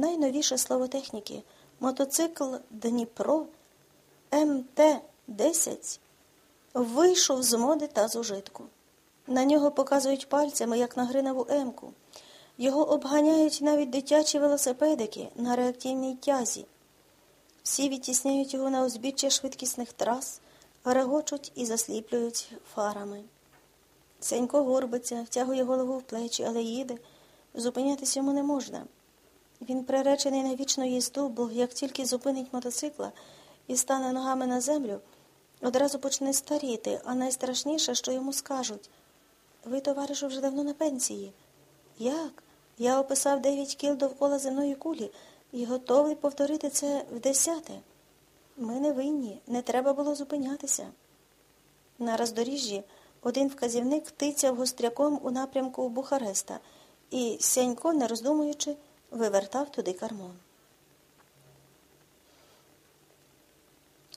найновіше слово техніки мотоцикл Дніпро МТ-10 вийшов з моди та з ужитку. На нього показують пальцями, як на гринову емку. Його обганяють навіть дитячі велосипедики на реактивній тязі. Всі відтісняють його на узбіччя швидкісних трас, регочуть і засліплюють фарами. Сенько горбиться, втягує голову в плечі, але їде. Зупинятись йому не можна. Він приречений на вічну їзду, бо як тільки зупинить мотоцикла і стане ногами на землю, одразу почне старіти, а найстрашніше, що йому скажуть ви, товаришу, вже давно на пенсії. Як? Я описав дев'ять кіл довкола земної кулі і готовий повторити це в десяте. Ми не винні, не треба було зупинятися. На роздоріжжі один вказівник тицяв гостряком у напрямку Бухареста, і Сянько, не роздумуючи, вивертав туди кармон.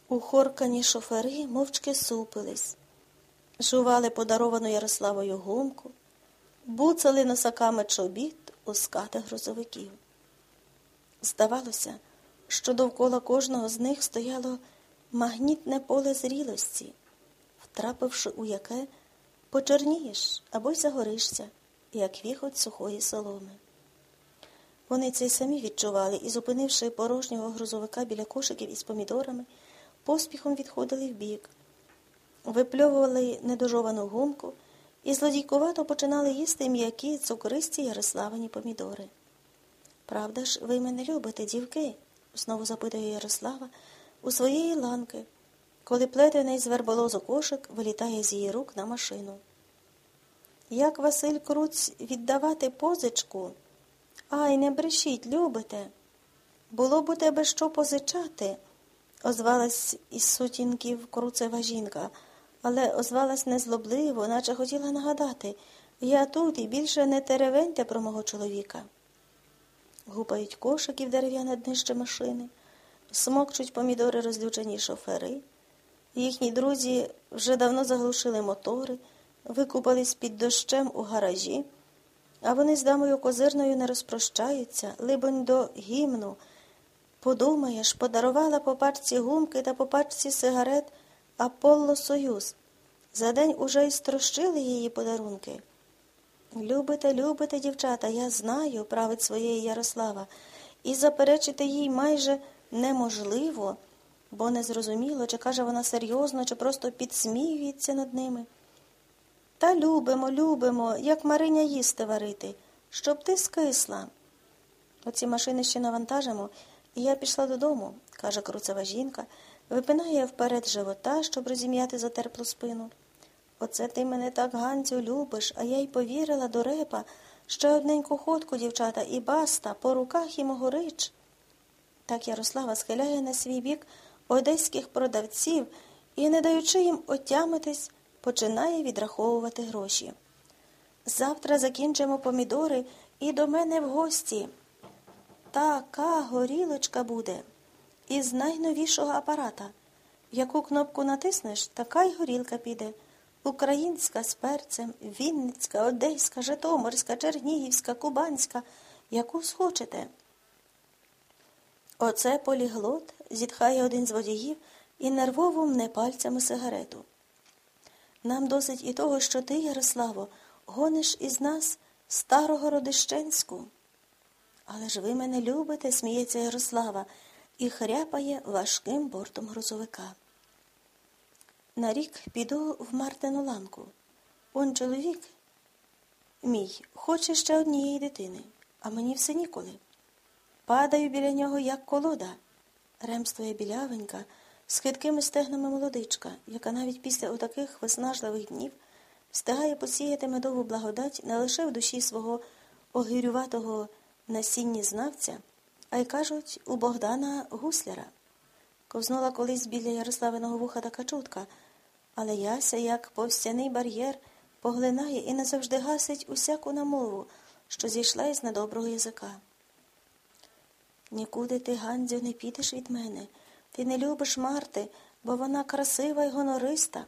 Ухоркані шофери мовчки супились, жували подаровану Ярославою гумку, буцали носаками чобіт у скати грузовиків. Здавалося, що довкола кожного з них стояло магнітне поле зрілості, втрапивши у яке почорнієш або й загоришся, як віхоть сухої соломи. Вони це й самі відчували і, зупинивши порожнього грузовика біля кошиків із помідорами, поспіхом відходили вбік, випльовували недожовану гумку і злодійкувато починали їсти м'які цукристі Ярославині помідори. Правда ж, ви мене любите, дівки? знову запитує Ярослава у своєї ланки, коли плетений з верболозу кошик вилітає з її рук на машину. Як Василь Круць віддавати позичку? Ай, не брешіть, любите. Було б у тебе що позичати, озвалась із сутінків круцева жінка, але озвалась незлобливо, наче хотіла нагадати я тут і більше не теревеньте про мого чоловіка. Гупають кошиків дерев'яне днище машини, смокчуть помідори розлючені шофери. Їхні друзі вже давно заглушили мотори, викупались під дощем у гаражі. А вони з дамою козирною не розпрощаються, либонь до гімну. Подумаєш, подарувала по пачці гумки та по пачці сигарет Аполло Союз. За день уже й строщили її подарунки. Любите, любите, дівчата, я знаю, править своєї Ярослава, і заперечити їй майже неможливо, бо не зрозуміло, чи каже вона серйозно, чи просто підсміюється над ними. Та любимо, любимо, як Мариня їсти варити, щоб ти скисла. Оці машини ще навантажимо, і я пішла додому, каже круцева жінка, випинає вперед живота, щоб розім'яти затерплу спину. Оце ти мене так, Ганцю, любиш, а я й повірила до репа. Ще одненьку ходку, дівчата, і баста, по руках і могорич. Так Ярослава схиляє на свій бік одеських продавців і, не даючи їм отямитись, починає відраховувати гроші. Завтра закінчимо помідори і до мене в гості. Така горілочка буде із найновішого апарата. Яку кнопку натиснеш, така й горілка піде. Українська з перцем, Вінницька, Одеська, Житомирська, Чернігівська, Кубанська, яку схочете. Оце поліглот, зітхає один з водіїв і нервово мне пальцями сигарету. Нам досить і того, що ти, Ярославо, гониш із нас старого Родищенську. Але ж ви мене любите, сміється Ярослава, і хряпає важким бортом грузовика. На рік піду в Мартину ланку. Он чоловік мій хоче ще однієї дитини, а мені все ніколи. Падаю біля нього, як колода. Ремствує білявенька, з хиткими стегнами молодичка, яка навіть після отаких виснажливих днів встигає посіяти медову благодать не лише в душі свого огірюватого насіння знавця, а й кажуть, у Богдана гусляра. Ковзнула колись біля Ярославиного вуха така чутка, але яся, як повстяний бар'єр, поглинає і назавжди гасить усяку намову, що зійшла із недоброго язика. Нікуди ти, Гандзю, не підеш від мене. Ти не любиш Марти, бо вона красива й гонориста.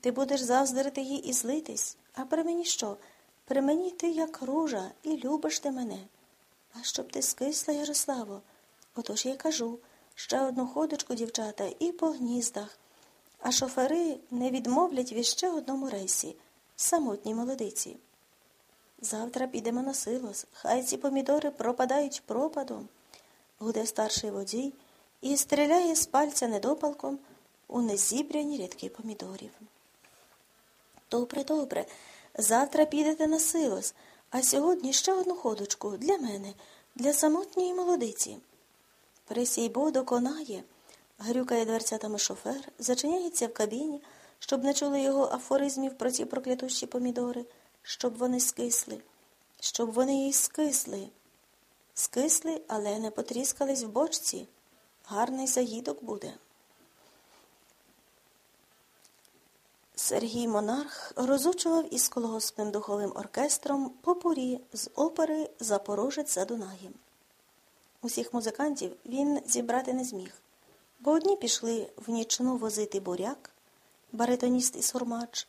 Ти будеш заздрити їй і злитись. А при мені що? При мені ти як ружа, і любиш ти мене. А щоб ти скисла, Ярославо, отож я кажу, ще одну ходочку, дівчата, і по гніздах. А шофери не відмовлять в іще одному рейсі, самотній молодиці. Завтра підемо на силос, хай ці помідори пропадають пропадом, гуде старший водій і стріляє з пальця недопалком у незібрані рядки помідорів. Добре, добре, завтра підете на силос, а сьогодні ще одну ходочку для мене, для самотньої молодиці. Присійбо доконає, грюкає дверцятами шофер, зачиняється в кабіні, щоб не чули його афоризмів про ці проклятущі помідори, щоб вони скисли, щоб вони їй скисли. Скисли, але не потріскались в бочці. Гарний загідок буде. Сергій Монарх розучував із колгоспним духовим оркестром попурі з опери Запорожець за Дунаєм. Усіх музикантів він зібрати не зміг, бо одні пішли в нічну возити буряк, баритоніст і сурмач,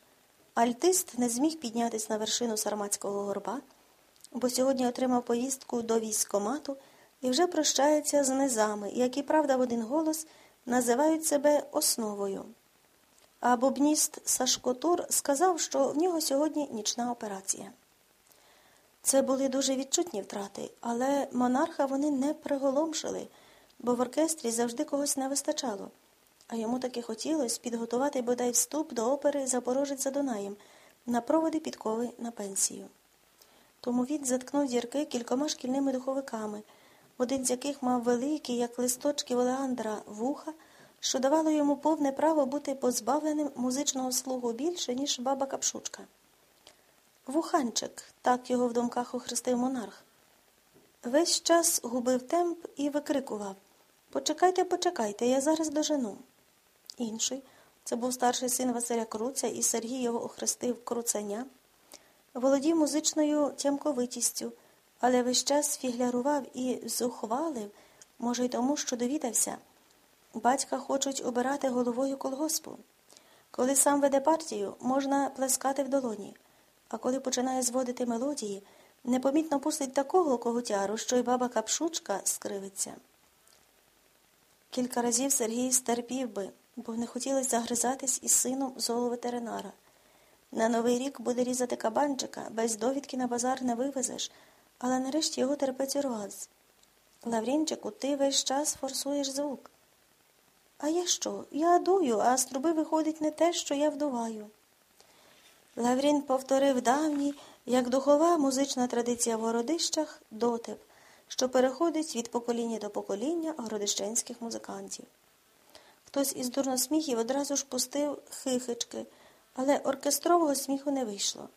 альтист не зміг піднятися на вершину Сарматського горба, бо сьогодні отримав поїздку до військомату і вже прощається з низами, які, правда, в один голос називають себе основою. А бубніст Сашко Тур сказав, що в нього сьогодні нічна операція. Це були дуже відчутні втрати, але монарха вони не приголомшили, бо в оркестрі завжди когось не вистачало, а йому таки хотілося підготувати бодай вступ до опери Запорожець за Дунаєм на проводи підкови на пенсію. Тому він заткнув дірки кількома шкільними духовиками, один з яких мав великі, як листочки Олеандра, вуха що давало йому повне право бути позбавленим музичного слугу більше, ніж баба Капшучка. Вуханчик, так його в думках охрестив монарх. Весь час губив темп і викрикував Почекайте, почекайте, я зараз дожену. Інший, це був старший син Василя Круця, і Сергій його охрестив Круценя, володів музичною тямковитістю, але весь час фіглярував і зухвалив, може, й тому, що довідався. Батька хочуть обирати головою колгоспу. Коли сам веде партію, можна плескати в долоні, а коли починає зводити мелодії, непомітно пустить такого когутяру, що й баба Капшучка скривиться. Кілька разів Сергій стерпів би, бо не хотілося загризатись із сином зооветеринара. На новий рік буде різати кабанчика, без довідки на базар не вивезеш, але нарешті його терпець урваз. Лаврінчику, ти весь час форсуєш звук. А я що? Я дую, а з труби виходить не те, що я вдуваю. Лаврін повторив давній, як духова музична традиція в городищах, дотип, що переходить від покоління до покоління городищенських музикантів. Хтось із дурносміхів одразу ж пустив хихички, але оркестрового сміху не вийшло.